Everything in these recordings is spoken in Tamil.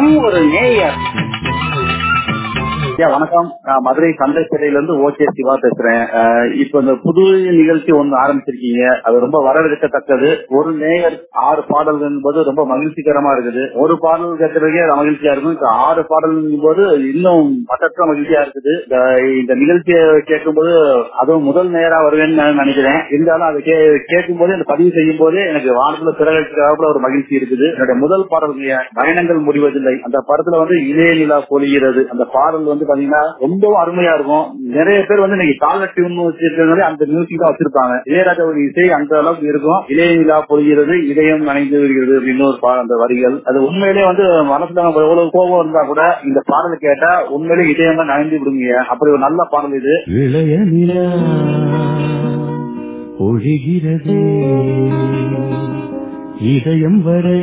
நம் ஒரு நேயர். வணக்கம். நான் மதுரை சந்தைப்பேட்டையில இருந்து ஓகே சிவா பேசுறேன். இப்ப இந்த புது நிகழ்ச்சி ஒண்ணு ஆரம்பிச்சிருக்கீங்க. அது ரொம்ப வரவேற்கத்தக்கது. ஒரு நேயர் ஆறு பாடல்கள் என்பது ரொம்ப மகிழ்ச்சிகரமா இருக்குது. ஒரு பாடல் கேட்கறதுக்கே மகிழ்ச்சியா இருக்கும். இப்ப ஆறு பாடல் போது இன்னும் மட்டற்ற மகிழ்ச்சியா இருக்குது. இந்த- நிகழ்ச்சியை கேட்கும்போது அதுவும் முதல் நேரா வருவேன்னு நான் நினைக்கிறேன். இருந்தாலும் அதை கே- கேட்கும்போது அந்த பதிவு செய்யும் போதே எனக்கு வானத்துல பிறகு ஒரு மகிழ்ச்சி இருக்குது. என்னுடைய முதல் பாடல் பயணங்கள் முடிவதில்லை. அந்த படத்துல வந்து இளைய நிலா பொழிகிறது. அந்த பாடல் வந்து பாத்தீங்கன்னா ரொம்ப அருமையா இருக்கும். நிறைய பேர் வந்து இன்னைக்கு கால டியூன் வச்சிருக்கிறதுனால அந்த மியூசிக் தான் வச்சிருப்பாங்க. இளையராஜாவோட இசை அந்த அளவுக்கு இருக்கும். இதய நிலா பொழிகிறது இதயம் நனைந்து விடுகிறது அப்படின்னு ஒரு பாடல் அந்த வரிகள். அது உண்மையிலேயே வந்து மனசுல நம்ம எவ்வளவு கோபம் இருந்தா கூட இந்த பாடலை கேட்டா உண்மையிலேயே இதயம் தான் நனைந்து விடுங்க. அப்படி ஒரு நல்ல பாடல் இது. இளைய நிலா இதயம் வரை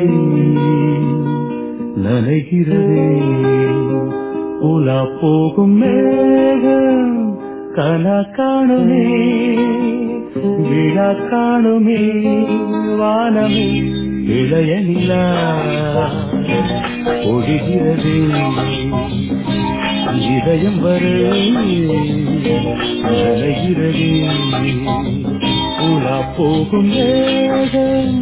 நனைகிறதே. உலா போகும் மேகம் கலா காணுமே விழா காணுமே வானமே இளைய நிலா ஒழுகிறது. இதயம் வருகிறது உலா போகும் மேகம்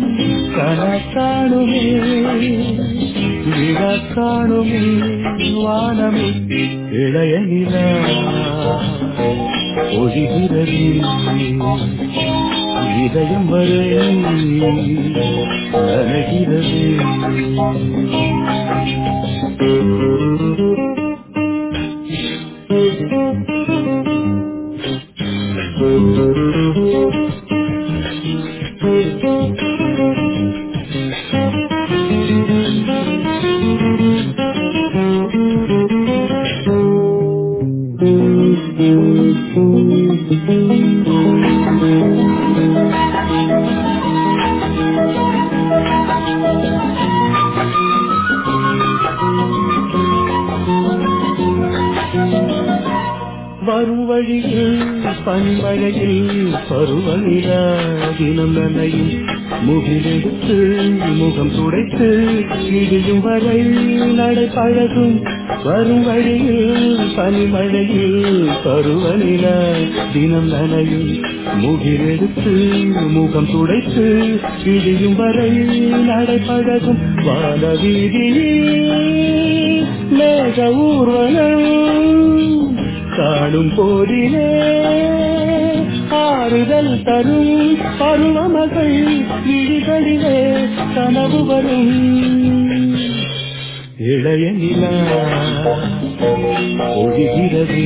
கலா காணுமே காணுமே வானமே இளைய நிலா ஒழிகிறது இதயம் வரை அலைகிறது இடியும் வரை நடை பழகும் வரும் வழியில் பனிமழையில் பருவநில தினம் நனையும். முகிலெடுத்து முகம் துடைத்து இடியும் வரை நடை பழகும் வான வீதியில் மேக ஊர்வலம் காணும் போதிலே ஆறுதல் தரும் பருவமகள் விழிகளிலே கனவு வரும். இளைய நிலா ஒழுகிறது.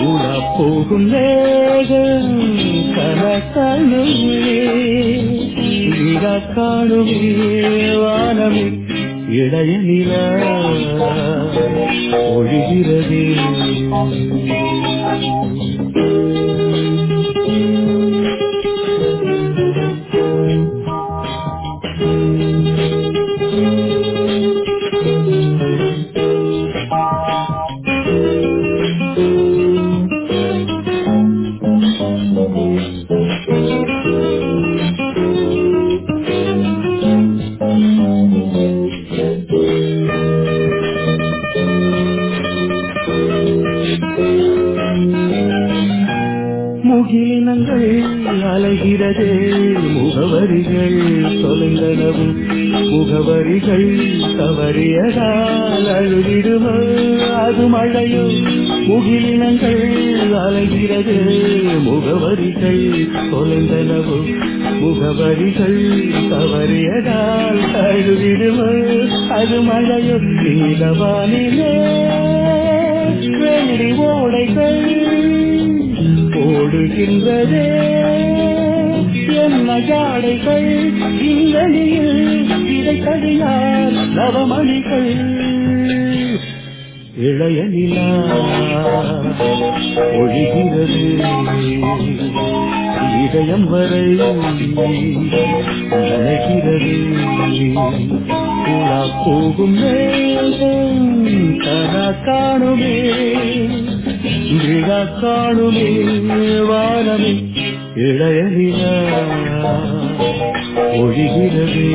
உலா போகும் நேரம் கனக்காணுமே விழா காணுமே வானமே. இளைய நிலா ஒழிகிறது. இளைய நிலா ஒழிகிறது. இதயம் வரை நினைக்கிறது உலா போகும் நேரம் காணுமே விழா காணுமே வானமே. இளைய நிலா ஒழிகிறது.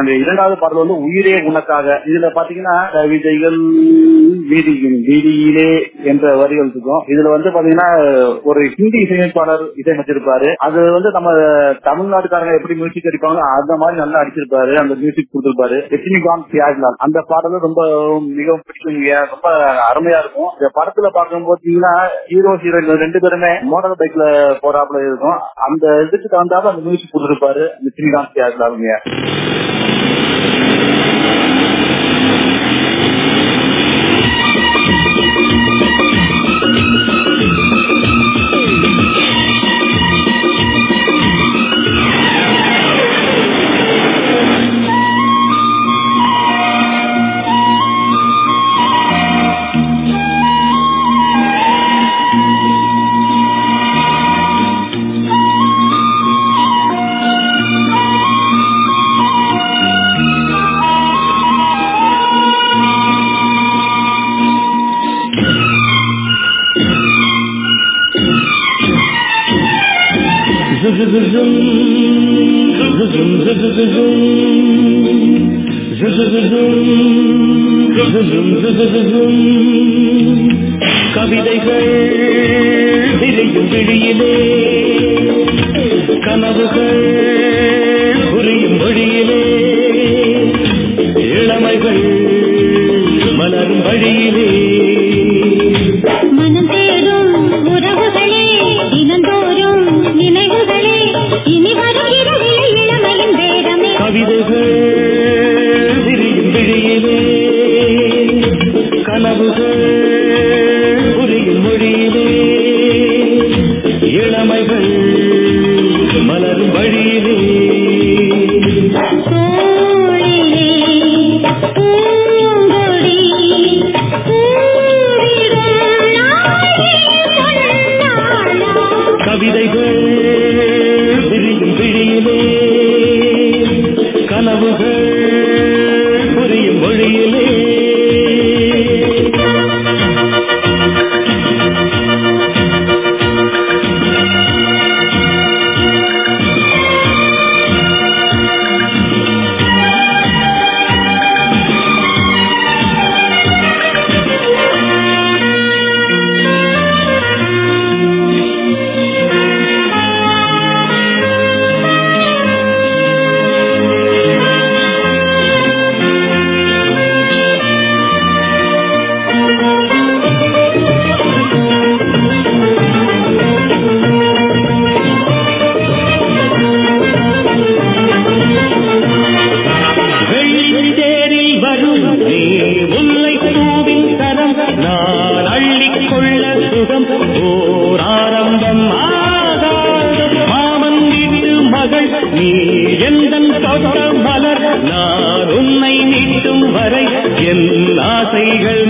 என்னுடைய இரண்டாவது பாடல் வந்து உயிரே உனக்காக. இதுல பாத்தீங்கன்னா கவிதைகள் வீதியின் வீதியிலே என்ற வரிகள் இருக்கும். இதுல வந்து பாத்தீங்கன்னா ஒரு ஹிந்தி இசையமைப்பாளர் இசையமைச்சிருப்பாரு. அது வந்து நம்ம தமிழ்நாட்டுக்காரங்க எப்படி மியூசிக் அடிப்பாங்களோ அந்த மாதிரி நல்லா அடிச்சிருப்பாரு. அந்த மியூசிக் கொடுத்திருப்பாரு. ரஜினிகாந்த் தியாகலால். அந்த பாடல் ரொம்ப மிகவும் பிடிக்குங்க ரொம்ப அருமையா இருக்கும். இந்த படத்துல பார்க்கும்போது பாத்தீங்கன்னா ஹீரோ ஹீரோயின் ரெண்டு பேருமே மோட்டார் பைக்ல போறாப்புல இருக்கும். அந்த இதுக்கு தகுந்தாலும் அந்த மியூசிக் கொடுத்திருப்பாரு. ரஜினிகாந்த் தியாகலாலுங்க. கவிதைகள் விரியும் விழியிலே கனவுகள் கவிதைகள் நீ எந்தன் தொட்ட மலர் நான் உன்னை மீட்டும் வரை என் ஆசைகள்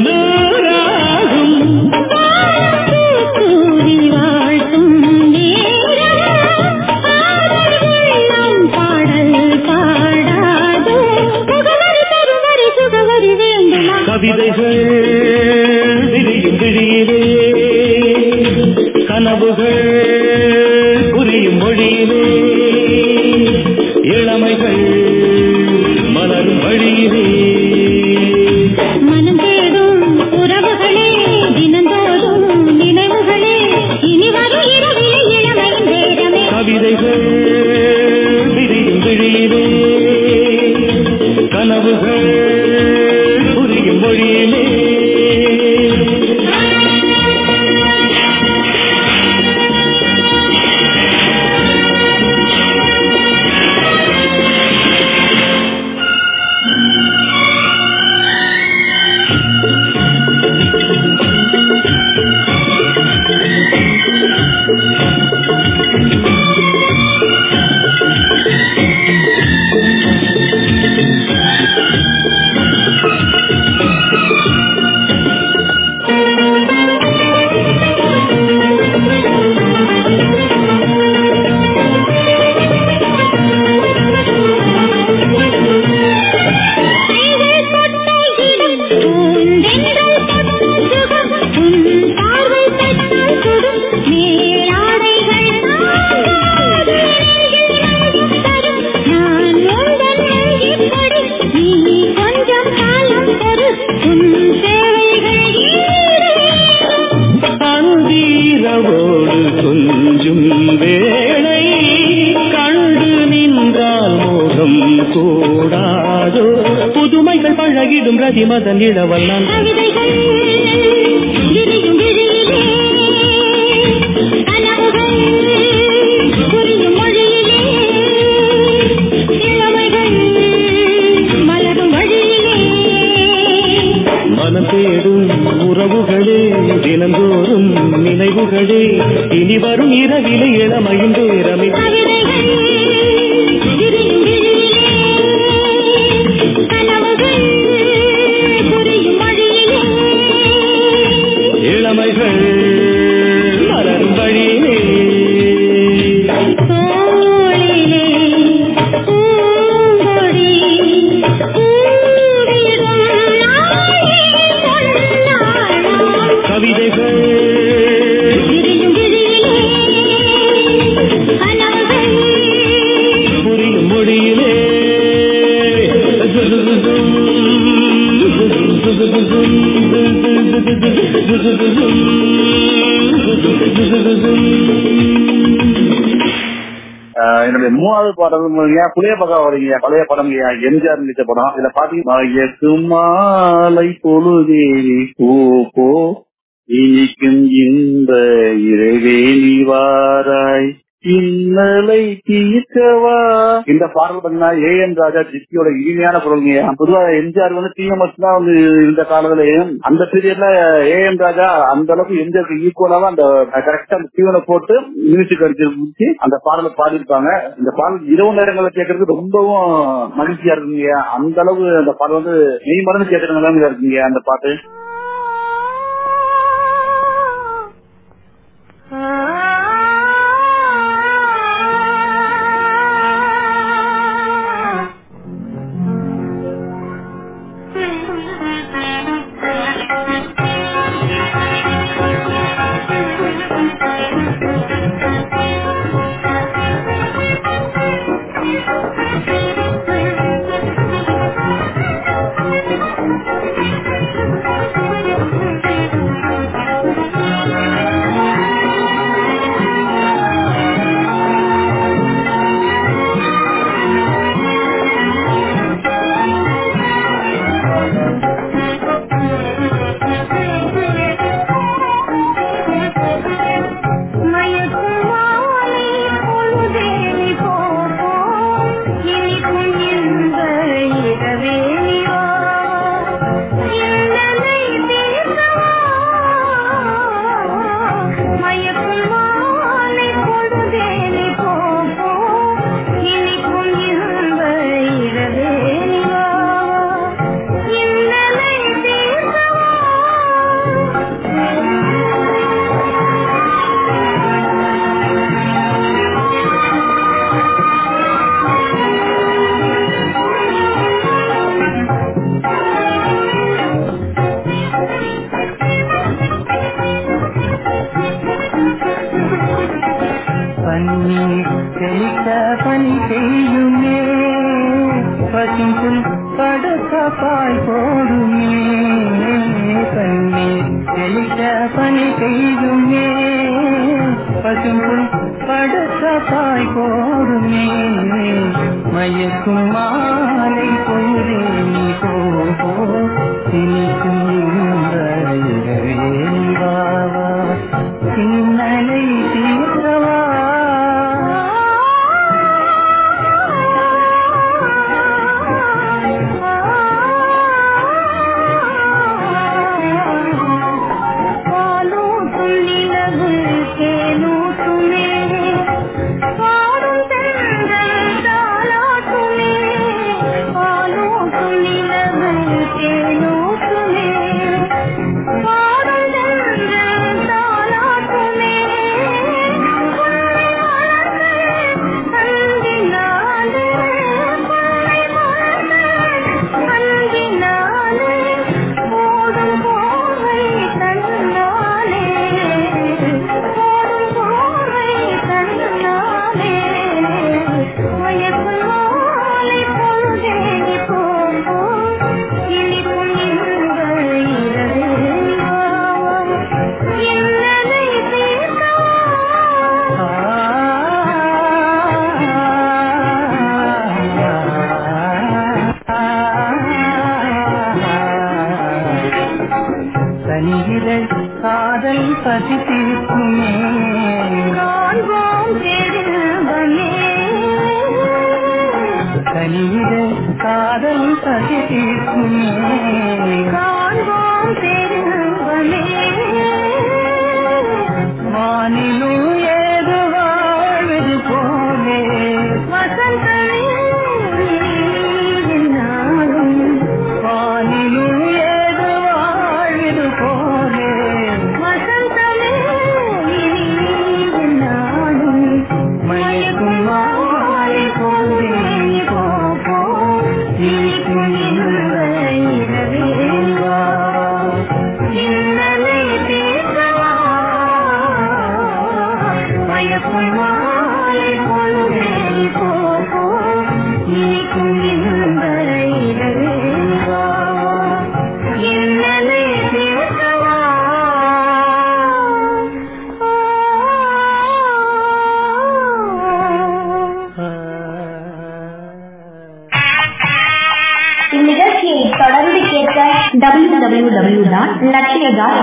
வேண்டுமா? கவிதைகள் விரியும் விழியிலே கனவுகள் கூடாதோ? புதுமைகள் பழகிடும் ரதிமதன் இளவல்லான். என்னுடைய மூணாவது பாடம் பாருங்க புளிய பக்கம் வரீங்க? பழைய படம் எம்ஜிஆர் நடித்த படம் இதுல பாத்தீங்கன்னா மாலை பொழுதேவி பூ போ. இனிக்கும் இந்த இறைவேணி வாராய். இன்னலை தீர்க்கவா? இந்த பாடல் பாத்தீங்கன்னா ஏ என் ராஜா ஜிப்பியோட இனிமையான குரல்ங்க பொதுவா எம்ஜிஆர் வந்து டிஎம்எஸ் தான் வந்து இந்த காலத்துல அந்த பீரியட்ல ஏ என் ராஜா அந்த அளவுக்கு எம்ஜிஆருக்கு ஈக்குவலாக அந்த கரெக்டா அந்த டியூனை போட்டு மியூசிக் அடிச்சு முடிச்சு அந்த பாடலை பாடியிருப்பாங்க. இந்த பாடல் இரவு நேரங்களில் கேட்கறதுக்கு ரொம்பவும் மகிழ்ச்சியா இருக்குங்க அந்த அளவு அந்த பாடல் வந்து மெய் மறந்து கேட்கற நிலைமையில இருக்குங்க அந்த பாட்டு. தனியிலே காதல் பசி தீர்க்குமே காண்போம் திருவமே தனியிலே காதல் பசி தீர்க்குமே காண்போம் திருவமே வானிலும்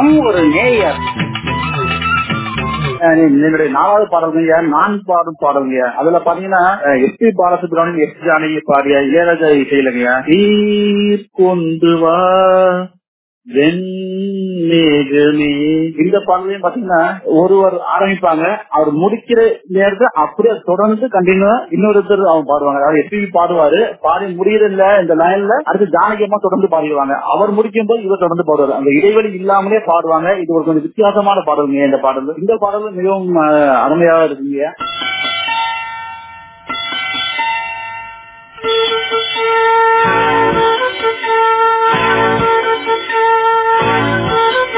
நம் ஒரு நேயர். என்னுடைய நாலாவது பாடல்ங்க நான் பாடும் பாடல்ங்க அதுல பாத்தீங்கன்னா S P Balasubrahmanyam S Janaki பாடிய இளையராஜா இசையிலங்க நீர் கொண்டு வா இந்த பாடலையும் பாத்தீங்கன்னா ஒருவர் ஆரம்பிப்பாங்க. அவர் முடிக்கிற நேரத்தை அப்படியே தொடர்ந்து கண்டினியூ இன்னொருத்தர் அவங்க பாடுவாங்க. அவர் எஸ்பி பாடுவாரு. பாடி முடியறதுல இந்த லைன்ல அடுத்து ஜானகியமா தொடர்ந்து பாடிடுவாங்க. அவர் முடிக்கும் போது இவர் தொடர்ந்து பாடுவார். அந்த இடைவெளி இல்லாமலே பாடுவாங்க. இது ஒரு கொஞ்சம் வித்தியாசமான பாடலுங்க இந்த பாடல். இந்த பாடல் மிகவும் அருமையாக இருக்குங்க. Thank you.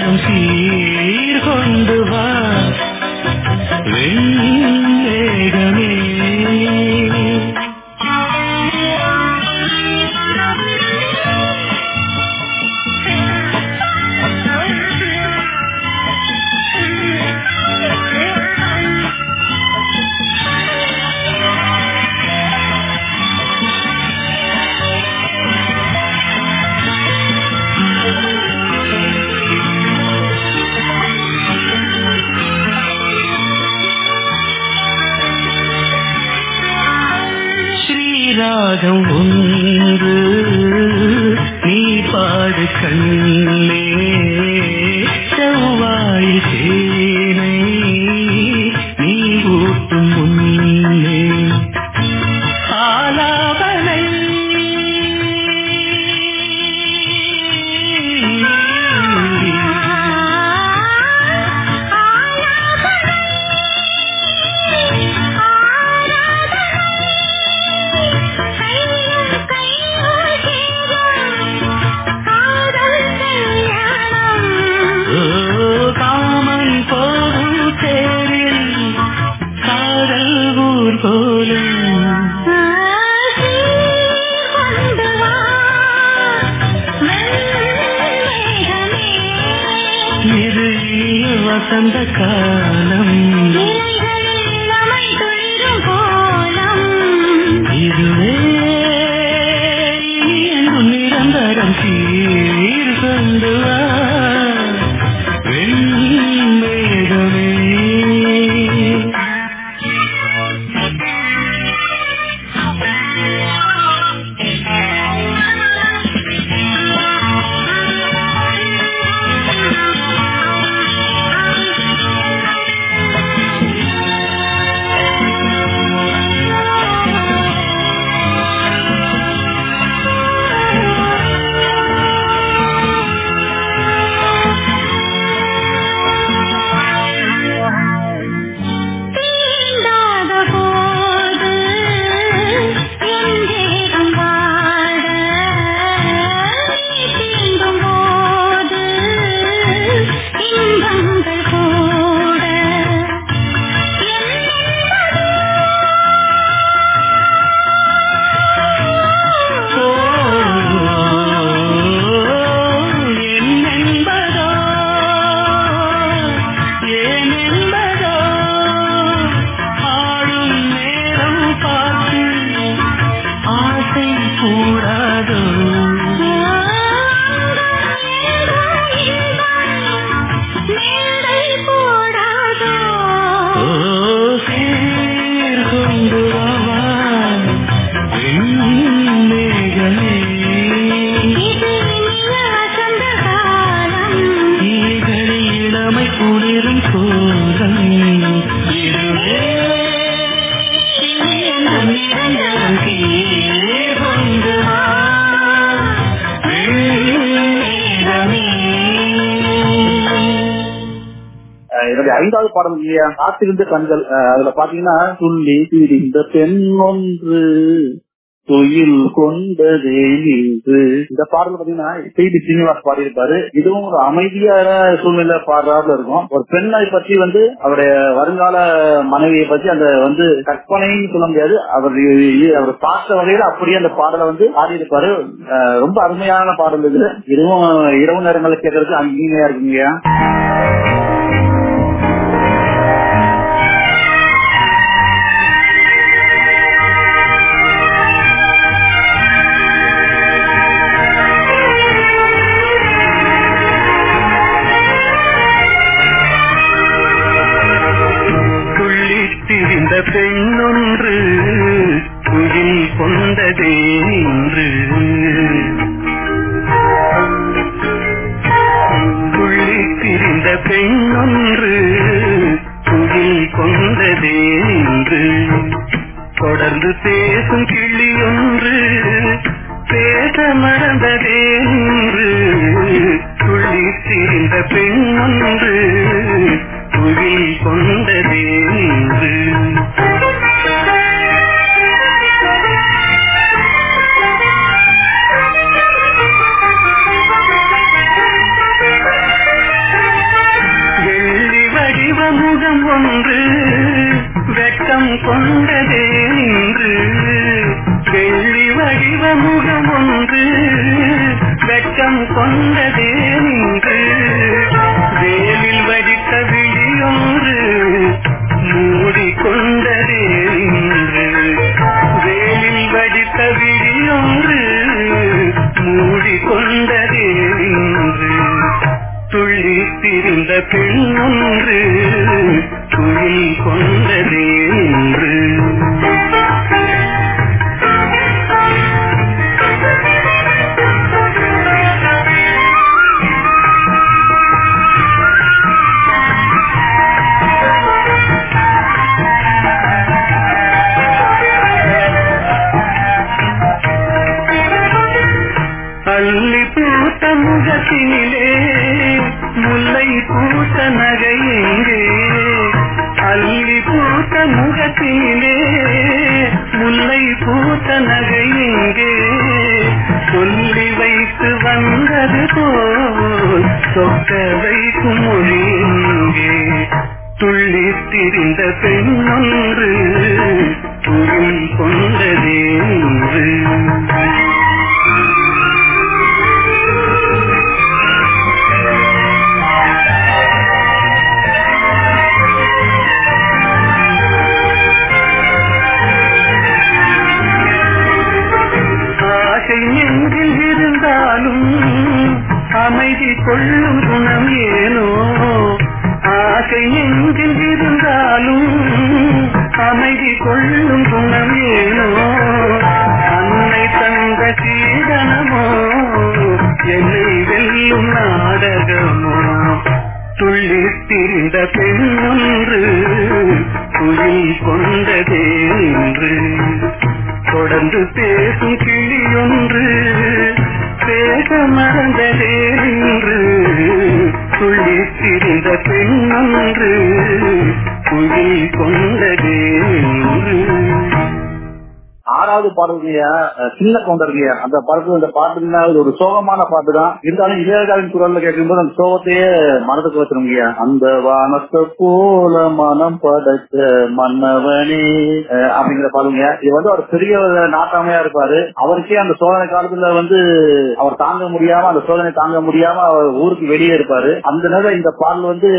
நிரந்தரம் சீர் ஆறாவது பாடல் இல்லையா? காத்திருந்த கண்கள் அதுல பாத்தீங்கன்னா துள்ளி திரிந்த பெண் ஒன்று துயில் கொண்டதே நின்று. இந்த பாடல் பாத்தீங்கன்னா செய்தி சீனிவாஸ் பாடியிருப்பாரு. இதுவும் ஒரு அமைதியான சூழ்நிலை பாடுறாப்புல இருக்கும். ஒரு பெண்ணை பற்றி வந்து அவருடைய வருங்கால மனைவியை பற்றி அந்த வந்து கற்பனைன்னு சொல்ல முடியாது. அவர் அவர் பார்த்த வகையில அப்படியே அந்த பாடலை வந்து பாடியிருப்பாரு ரொம்ப அருமையான பாடல் இது. இதுவும் இரவு நேரங்களில் கேட்கறதுக்கு அங்கீமையா இருக்குங்க. வெட்கம் கொண்டதே நின்று வெள்ளி வடிவ முகம் ஒன்று வெட்கம் கொண்டதே நின்று. அழகு நகை சொல்லி வைத்து வந்தது போல் சொக்க வைக்கும் மொழி இங்கே துள்ளி திரிந்த பெண் என்று பேசும் கிளியொன்று பேச மறந்ததே என்று துள்ளி திரிந்த பெண்ணொன்று. ஆறாவது சின்ன கவுண்டர்கையா அந்த படத்துல அந்த பாட்டுன்னா ஒரு சோகமான பாட்டு தான் இருந்தாலும் இளையராஜாவின் குரல்ல கேட்கும்போது அந்த சோகத்தையே மனதுக்கு வச்சிருங்கய்யா. அந்த வானத்தை போல மனம் படைச்ச மன்னவனே அப்படிங்கிற பாருங்க இது வந்து ஒரு பெரிய ஒரு நாட்டாமையா இருப்பாரு. அவருக்கே அந்த சோதனை காலத்துல வந்து அவர் தாங்க முடியாம அந்த சோதனை தாங்க முடியாம அவர் ஊருக்கு வெளியே இருப்பாரு. அந்த நேரம் இந்த பாடல் வந்து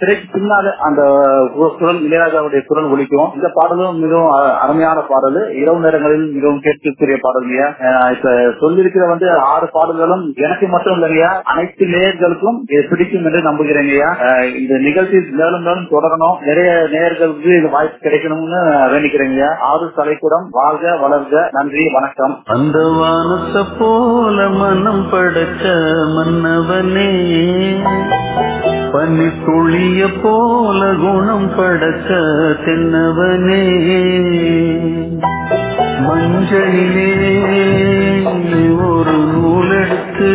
திரைக்கு பின்னால அந்த குரல் இளையராஜாவுடைய குரல் ஒழிக்கும் இந்த பாடலும் மிகவும் அருமையான பாடல். இரவு நேரங்களில் மிகவும் கேட்கக்கூடிய பாடல் ஐயா இப்ப சொல்லிருக்கிற வந்து ஆறு பாடல்களும் எனக்கு மட்டும் இல்லையா அனைத்து நேயர்களுக்கும் இது பிடிக்கும் என்று நம்புகிறேங்கய்யா ஐயா. இந்த நிகழ்ச்சி மேலும் மேலும் தொடரணும். நிறைய நேயர்களுக்கு இது வாய்ப்பு கிடைக்கணும்னு வேண்டிக்கிறேங்கய்யா ஆறு தலைக்கூடம் வாழ்க வளர்க. நன்றி வணக்கம். அந்த வானத்தை போல மனம் படைச்ச மன்னவனே பனி துளிய போல குணம் படைச்ச தென்னவனே. மஞ்சளிலே ஒரு நூலெடுத்து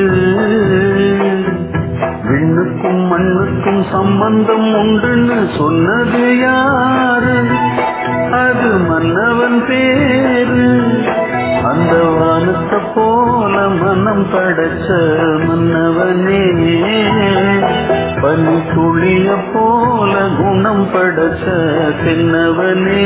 விண்ணுக்கும் மண்ணுக்கும் சம்பந்தம் உண்டுன்னு சொன்னது யாரு? அது மன்னவன் பேரு. அந்த வானத்தை போல மனம் படைச்ச மன்னவனே. பனி துளிய போல குணம் படைச்ச தென்னவனே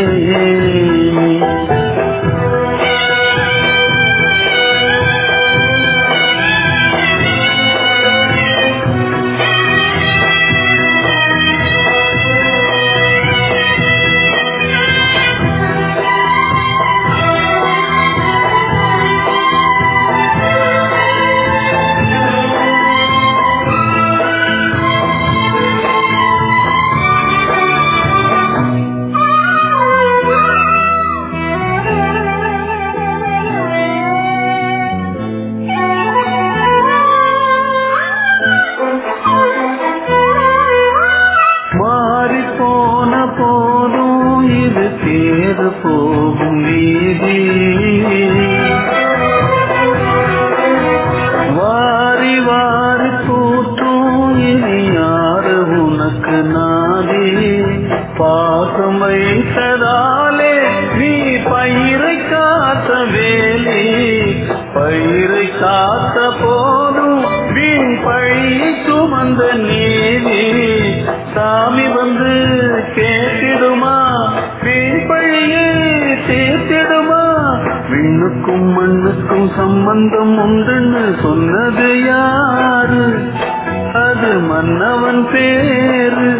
அது மன்னவன் பேரு.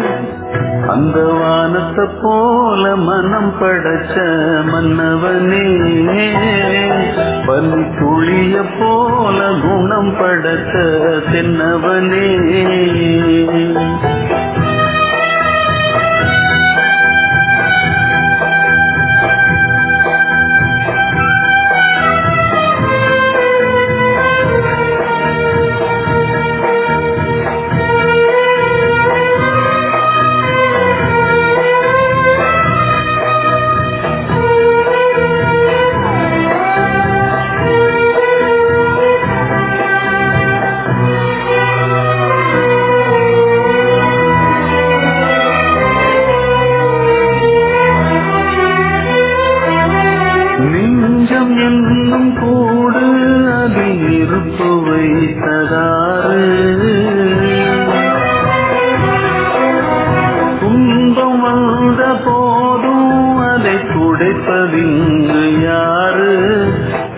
அந்த வானத்தை போல மனம் படைச்ச மன்னவனே. பனி துளிய போல குணம் படைச்ச தென்னவனே. துடைப்பதிங்கு யாரு?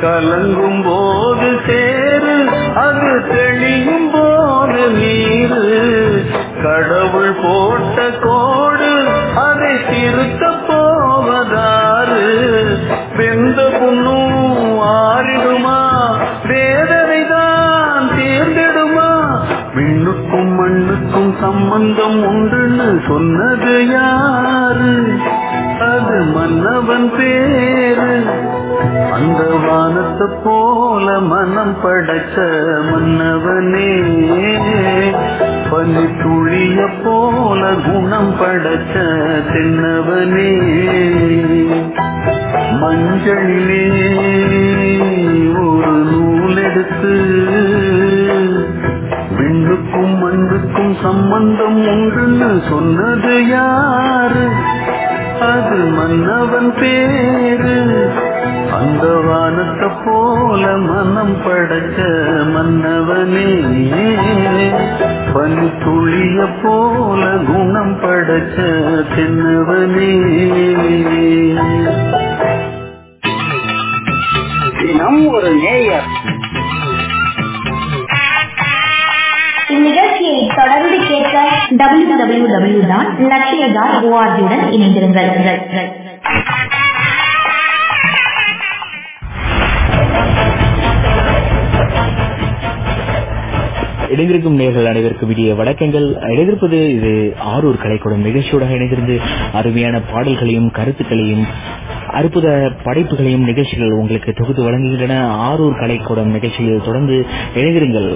கலங்கும் போது சேரு அது தெளியும் போது நீரு. கடவுள் போட்ட கோடு அதை திருத்த போவதாறு வெந்த புண்ணும் ஆறிடுமா? வேதனை தான் தேர்ந்திடுமா? விண்ணுக்கும் மண்ணுக்கும் சம்பந்தம் உண்டுன்னு சொன்னது யார்? அவன் பேரு. அந்த வானத்தை போல மனம் படைச்ச மன்னவனே. பனி துளிய போல குணம் படைச்ச தென்னவனே. மஞ்சளிலே ஒரு நூல் எடுத்து விண்ணுக்கும் மண்ணுக்கும் சம்பந்தம் உண்டுன்னு சொன்னது யாரு? அது மன்னவன் பேரு அந்த வானத்தை போல மனம் படைச்ச மன்னவனே. பனி துளிய போல குணம் படைச்ச தென்னவனே. தினம் ஒரு நேயர். இந்நிகழ்ச்சியை தொடர்ந்து கேட்க W W W dot Latchiya dot ஓஆர்ஜியுடன் இணைந்திருங்கள். இணைந்திருக்கும் நேர்கள் அனைவருக்கும் விடிய வணக்கங்கள். இணைந்திருப்பது இது ஆரூர் கலைக்கூடம் நிகழ்ச்சியோட இணைந்திருந்து அருமையான பாடல்களையும் கருத்துக்களையும் அற்புத படைப்புகளையும் நிகழ்ச்சிகள் உங்களுக்கு தொகுத்து வழங்குகின்றன. ஆரூர் கலைக்கூடம் நிகழ்ச்சியில் தொடர்ந்து இணைந்திருங்கள்.